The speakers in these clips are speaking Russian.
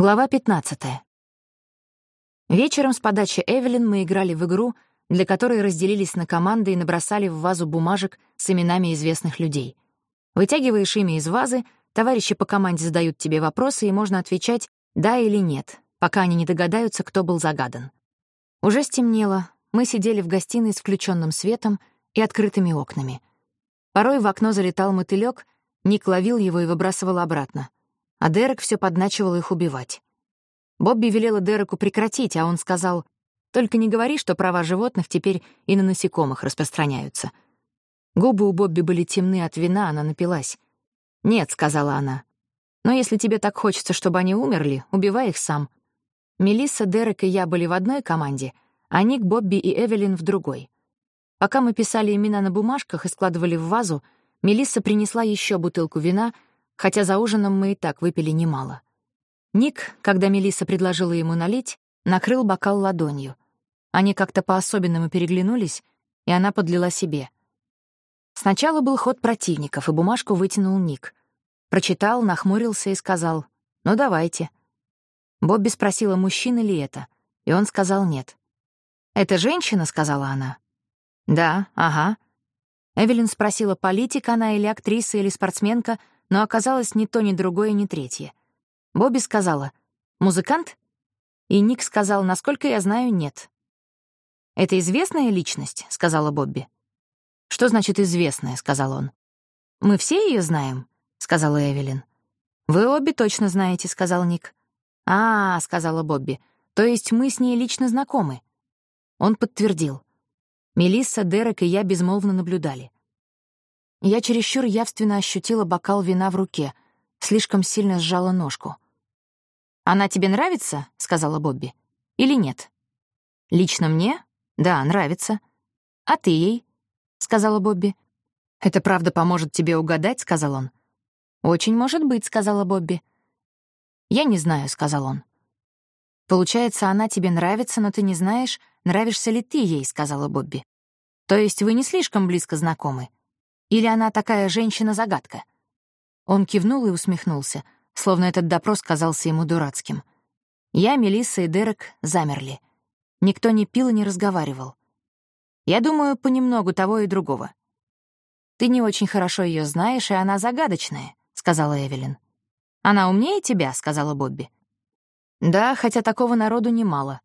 Глава 15. Вечером с подачи Эвелин мы играли в игру, для которой разделились на команды и набросали в вазу бумажек с именами известных людей. Вытягиваешь имя из вазы, товарищи по команде задают тебе вопросы, и можно отвечать «да» или «нет», пока они не догадаются, кто был загадан. Уже стемнело, мы сидели в гостиной с включенным светом и открытыми окнами. Порой в окно залетал мотылёк, Ник ловил его и выбрасывал обратно — а Дерек все подначивал их убивать. Бобби велела Дереку прекратить, а он сказал, «Только не говори, что права животных теперь и на насекомых распространяются». Губы у Бобби были темны от вина, она напилась. «Нет», — сказала она, «но если тебе так хочется, чтобы они умерли, убивай их сам». Мелисса, Дерек и я были в одной команде, а Ник, Бобби и Эвелин в другой. Пока мы писали имена на бумажках и складывали в вазу, Мелисса принесла еще бутылку вина — хотя за ужином мы и так выпили немало. Ник, когда Мелисса предложила ему налить, накрыл бокал ладонью. Они как-то по-особенному переглянулись, и она подлила себе. Сначала был ход противников, и бумажку вытянул Ник. Прочитал, нахмурился и сказал «Ну, давайте». Бобби спросила, мужчина ли это, и он сказал «нет». «Это женщина?» — сказала она. «Да, ага». Эвелин спросила, политик она или актриса или спортсменка — но оказалось ни то, ни другое, ни третье. Бобби сказала «Музыкант?» И Ник сказал «Насколько я знаю, нет». «Это известная личность?» — сказала Бобби. «Что значит «известная»?» — сказал он. «Мы все ее знаем?» — сказала Эвелин. «Вы обе точно знаете», — сказал Ник. «А, — сказала Бобби, — то есть мы с ней лично знакомы?» Он подтвердил. Мелисса, Дерек и я безмолвно наблюдали. Я чересчур явственно ощутила бокал вина в руке, слишком сильно сжала ножку. «Она тебе нравится?» — сказала Бобби. «Или нет?» «Лично мне? Да, нравится. А ты ей?» — сказала Бобби. «Это правда поможет тебе угадать?» — сказал он. «Очень может быть», — сказала Бобби. «Я не знаю», — сказал он. «Получается, она тебе нравится, но ты не знаешь, нравишься ли ты ей», — сказала Бобби. «То есть вы не слишком близко знакомы?» Или она такая женщина-загадка?» Он кивнул и усмехнулся, словно этот допрос казался ему дурацким. Я, Мелисса и Дерек замерли. Никто не пил и не разговаривал. Я думаю, понемногу того и другого. «Ты не очень хорошо ее знаешь, и она загадочная», — сказала Эвелин. «Она умнее тебя», — сказала Бобби. «Да, хотя такого народу немало.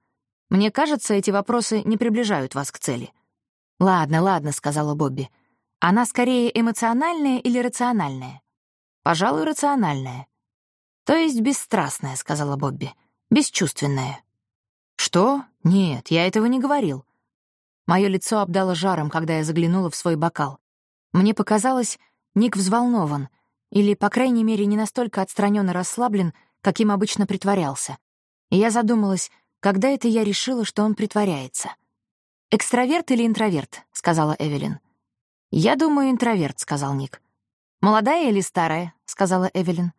Мне кажется, эти вопросы не приближают вас к цели». «Ладно, ладно», — сказала Бобби. Она скорее эмоциональная или рациональная? Пожалуй, рациональная. То есть бесстрастная, сказала Бобби. Бесчувственная. Что? Нет, я этого не говорил. Мое лицо обдало жаром, когда я заглянула в свой бокал. Мне показалось, Ник взволнован, или, по крайней мере, не настолько отстраненно расслаблен, каким обычно притворялся. И я задумалась, когда это я решила, что он притворяется. «Экстраверт или интроверт?» — сказала Эвелин. «Я думаю, интроверт», — сказал Ник. «Молодая или старая?» — сказала Эвелин.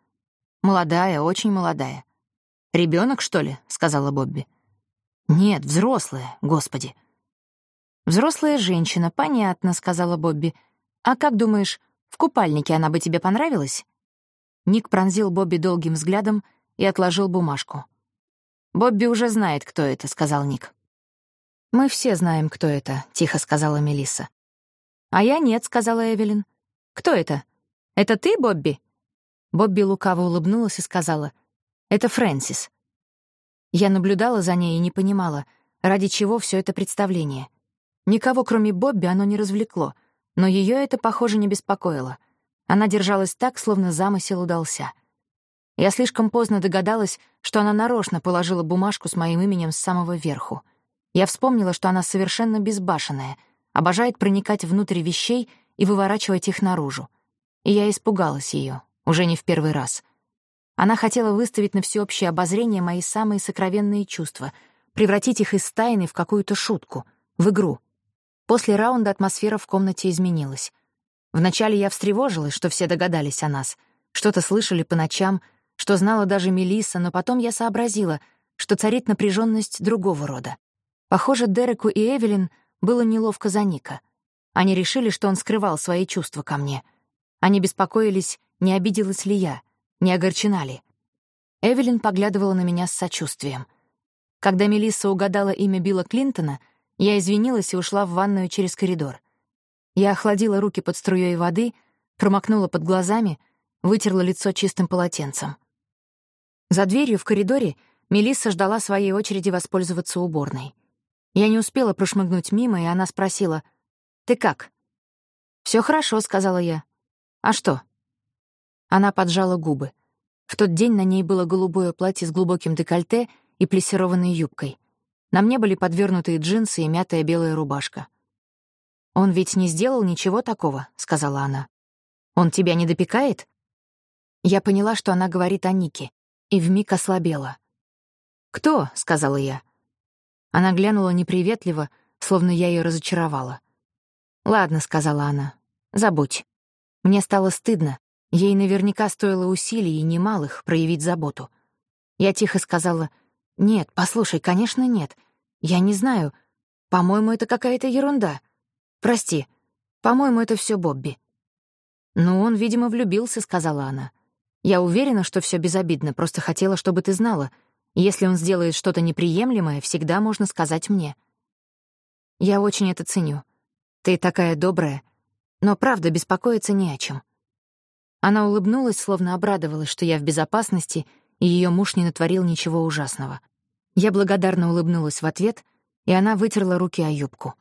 «Молодая, очень молодая». Ребенок, что ли?» — сказала Бобби. «Нет, взрослая, господи». «Взрослая женщина, понятно», — сказала Бобби. «А как думаешь, в купальнике она бы тебе понравилась?» Ник пронзил Бобби долгим взглядом и отложил бумажку. «Бобби уже знает, кто это», — сказал Ник. «Мы все знаем, кто это», — тихо сказала Мелисса. «А я нет», — сказала Эвелин. «Кто это? Это ты, Бобби?» Бобби лукаво улыбнулась и сказала. «Это Фрэнсис». Я наблюдала за ней и не понимала, ради чего все это представление. Никого, кроме Бобби, оно не развлекло, но ее это, похоже, не беспокоило. Она держалась так, словно замысел удался. Я слишком поздно догадалась, что она нарочно положила бумажку с моим именем с самого верху. Я вспомнила, что она совершенно безбашенная — обожает проникать внутрь вещей и выворачивать их наружу. И я испугалась ее, уже не в первый раз. Она хотела выставить на всеобщее обозрение мои самые сокровенные чувства, превратить их из тайны в какую-то шутку, в игру. После раунда атмосфера в комнате изменилась. Вначале я встревожилась, что все догадались о нас, что-то слышали по ночам, что знала даже Мелисса, но потом я сообразила, что царит напряженность другого рода. Похоже, Дереку и Эвелин — было неловко за Ника. Они решили, что он скрывал свои чувства ко мне. Они беспокоились, не обиделась ли я, не огорчена ли. Эвелин поглядывала на меня с сочувствием. Когда Мелисса угадала имя Билла Клинтона, я извинилась и ушла в ванную через коридор. Я охладила руки под струей воды, промокнула под глазами, вытерла лицо чистым полотенцем. За дверью в коридоре Мелисса ждала своей очереди воспользоваться уборной. Я не успела прошмыгнуть мимо, и она спросила, «Ты как?» Все хорошо», — сказала я. «А что?» Она поджала губы. В тот день на ней было голубое платье с глубоким декольте и плессированной юбкой. На мне были подвернутые джинсы и мятая белая рубашка. «Он ведь не сделал ничего такого», — сказала она. «Он тебя не допекает?» Я поняла, что она говорит о Нике, и вмиг ослабела. «Кто?» — сказала я. Она глянула неприветливо, словно я ее разочаровала. «Ладно», — сказала она, — «забудь». Мне стало стыдно. Ей наверняка стоило усилий и немалых проявить заботу. Я тихо сказала, «Нет, послушай, конечно, нет. Я не знаю. По-моему, это какая-то ерунда. Прости. По-моему, это все Бобби». «Ну, он, видимо, влюбился», — сказала она. «Я уверена, что все безобидно, просто хотела, чтобы ты знала. Если он сделает что-то неприемлемое, всегда можно сказать мне». «Я очень это ценю. Ты такая добрая, но правда беспокоиться не о чем. Она улыбнулась, словно обрадовалась, что я в безопасности, и ее муж не натворил ничего ужасного. Я благодарно улыбнулась в ответ, и она вытерла руки о юбку.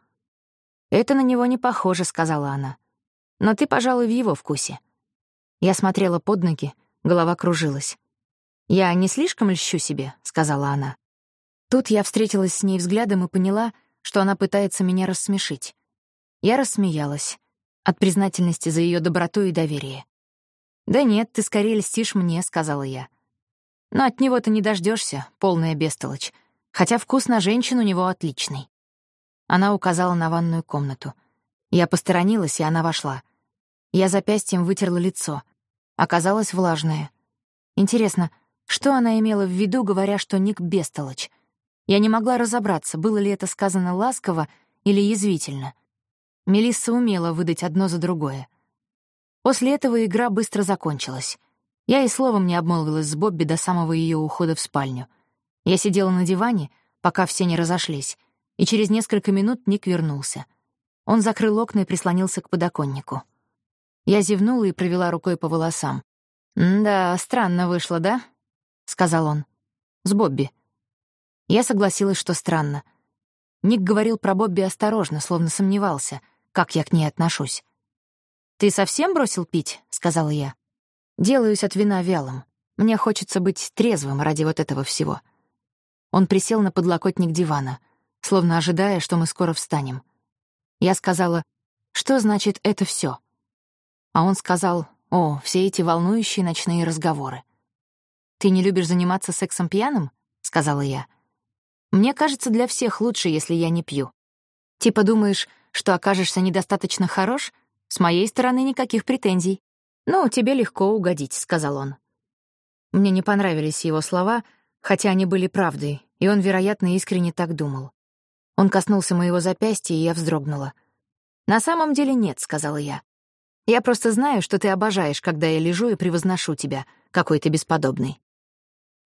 «Это на него не похоже», — сказала она. «Но ты, пожалуй, в его вкусе». Я смотрела под ноги, голова кружилась. «Я не слишком льщу себе», — сказала она. Тут я встретилась с ней взглядом и поняла, что она пытается меня рассмешить. Я рассмеялась от признательности за ее доброту и доверие. «Да нет, ты скорее льстишь мне», — сказала я. «Но от него ты не дождешься, полная бестолочь, хотя вкус на женщин у него отличный». Она указала на ванную комнату. Я посторонилась, и она вошла. Я запястьем вытерла лицо. Оказалось влажное. Интересно, что она имела в виду, говоря, что Ник бестолочь? Я не могла разобраться, было ли это сказано ласково или язвительно. Мелисса умела выдать одно за другое. После этого игра быстро закончилась. Я и словом не обмолвилась с Бобби до самого ее ухода в спальню. Я сидела на диване, пока все не разошлись, и через несколько минут Ник вернулся. Он закрыл окна и прислонился к подоконнику. Я зевнула и провела рукой по волосам. «Да, странно вышло, да?» — сказал он. «С Бобби». Я согласилась, что странно. Ник говорил про Бобби осторожно, словно сомневался — как я к ней отношусь. «Ты совсем бросил пить?» — сказала я. «Делаюсь от вина вялым. Мне хочется быть трезвым ради вот этого всего». Он присел на подлокотник дивана, словно ожидая, что мы скоро встанем. Я сказала, «Что значит это все? А он сказал, «О, все эти волнующие ночные разговоры». «Ты не любишь заниматься сексом пьяным?» — сказала я. «Мне кажется, для всех лучше, если я не пью. Типа думаешь, что окажешься недостаточно хорош, с моей стороны никаких претензий. «Ну, тебе легко угодить», — сказал он. Мне не понравились его слова, хотя они были правдой, и он, вероятно, искренне так думал. Он коснулся моего запястья, и я вздрогнула. «На самом деле нет», — сказала я. «Я просто знаю, что ты обожаешь, когда я лежу и превозношу тебя, какой ты бесподобный».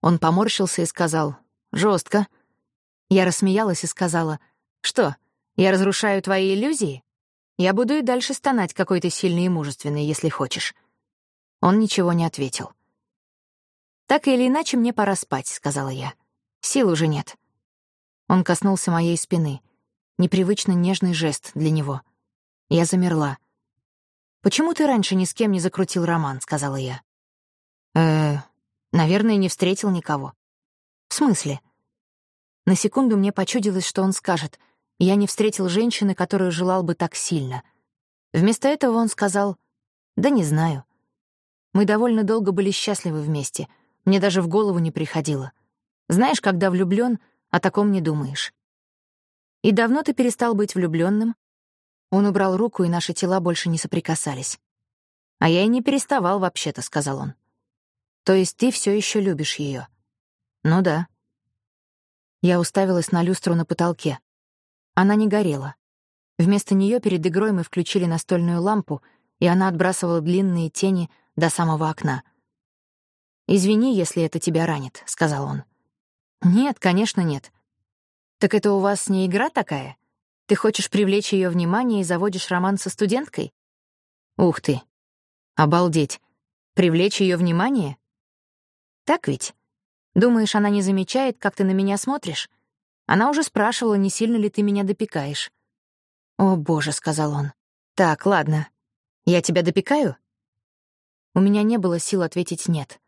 Он поморщился и сказал «Жестко». Я рассмеялась и сказала «Что, я разрушаю твои иллюзии? Я буду и дальше стонать, какой ты сильный и мужественный, если хочешь». Он ничего не ответил. «Так или иначе, мне пора спать», — сказала я. «Сил уже нет». Он коснулся моей спины. Непривычно нежный жест для него. Я замерла. «Почему ты раньше ни с кем не закрутил роман?» — сказала я. э наверное, не встретил никого». «В смысле?» На секунду мне почудилось, что он скажет я не встретил женщины, которую желал бы так сильно. Вместо этого он сказал, «Да не знаю». Мы довольно долго были счастливы вместе. Мне даже в голову не приходило. Знаешь, когда влюблён, о таком не думаешь. И давно ты перестал быть влюблённым? Он убрал руку, и наши тела больше не соприкасались. «А я и не переставал вообще-то», — сказал он. «То есть ты всё ещё любишь её?» «Ну да». Я уставилась на люстру на потолке. Она не горела. Вместо нее перед игрой мы включили настольную лампу, и она отбрасывала длинные тени до самого окна. «Извини, если это тебя ранит», — сказал он. «Нет, конечно, нет». «Так это у вас не игра такая? Ты хочешь привлечь ее внимание и заводишь роман со студенткой?» «Ух ты! Обалдеть! Привлечь ее внимание?» «Так ведь? Думаешь, она не замечает, как ты на меня смотришь? Она уже спрашивала, не сильно ли ты меня допекаешь». «О, боже», — сказал он. «Так, ладно. Я тебя допекаю?» У меня не было сил ответить «нет».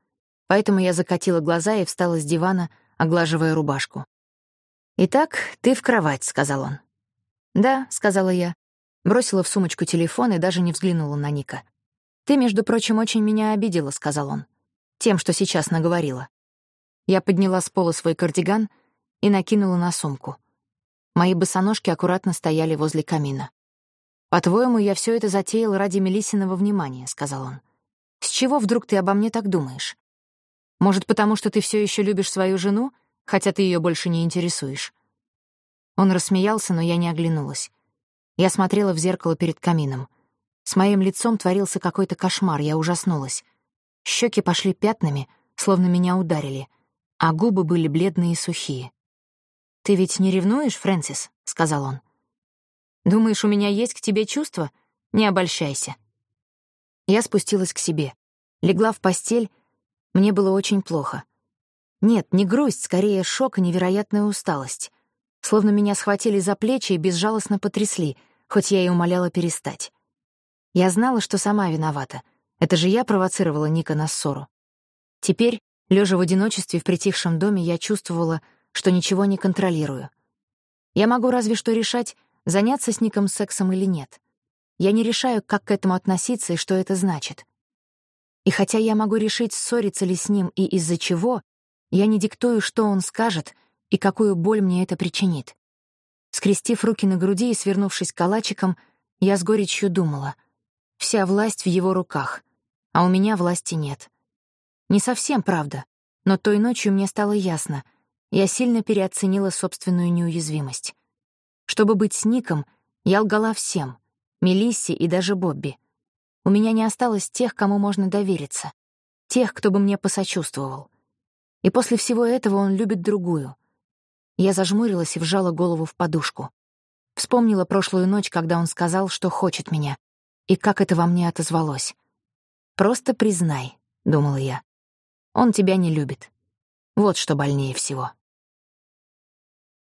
Поэтому я закатила глаза и встала с дивана, оглаживая рубашку. «Итак, ты в кровать», — сказал он. «Да», — сказала я. Бросила в сумочку телефон и даже не взглянула на Ника. «Ты, между прочим, очень меня обидела», — сказал он. «Тем, что сейчас наговорила». Я подняла с пола свой кардиган и накинула на сумку. Мои босоножки аккуратно стояли возле камина. «По-твоему, я все это затеял ради Мелиссиного внимания», — сказал он. «С чего вдруг ты обо мне так думаешь? Может, потому что ты все еще любишь свою жену, хотя ты ее больше не интересуешь?» Он рассмеялся, но я не оглянулась. Я смотрела в зеркало перед камином. С моим лицом творился какой-то кошмар, я ужаснулась. Щеки пошли пятнами, словно меня ударили, а губы были бледные и сухие. «Ты ведь не ревнуешь, Фрэнсис?» — сказал он. «Думаешь, у меня есть к тебе чувства? Не обольщайся». Я спустилась к себе, легла в постель. Мне было очень плохо. Нет, не грусть, скорее шок и невероятная усталость. Словно меня схватили за плечи и безжалостно потрясли, хоть я и умоляла перестать. Я знала, что сама виновата. Это же я провоцировала Ника на ссору. Теперь, лежа в одиночестве в притихшем доме, я чувствовала, что ничего не контролирую. Я могу разве что решать, заняться с Ником сексом или нет. Я не решаю, как к этому относиться и что это значит. И хотя я могу решить, ссориться ли с ним и из-за чего, я не диктую, что он скажет и какую боль мне это причинит. Скрестив руки на груди и свернувшись калачиком, я с горечью думала. Вся власть в его руках, а у меня власти нет. Не совсем правда, но той ночью мне стало ясно — я сильно переоценила собственную неуязвимость. Чтобы быть с Ником, я лгала всем — Мелиссе и даже Бобби. У меня не осталось тех, кому можно довериться, тех, кто бы мне посочувствовал. И после всего этого он любит другую. Я зажмурилась и вжала голову в подушку. Вспомнила прошлую ночь, когда он сказал, что хочет меня, и как это во мне отозвалось. «Просто признай», — думала я. «Он тебя не любит. Вот что больнее всего».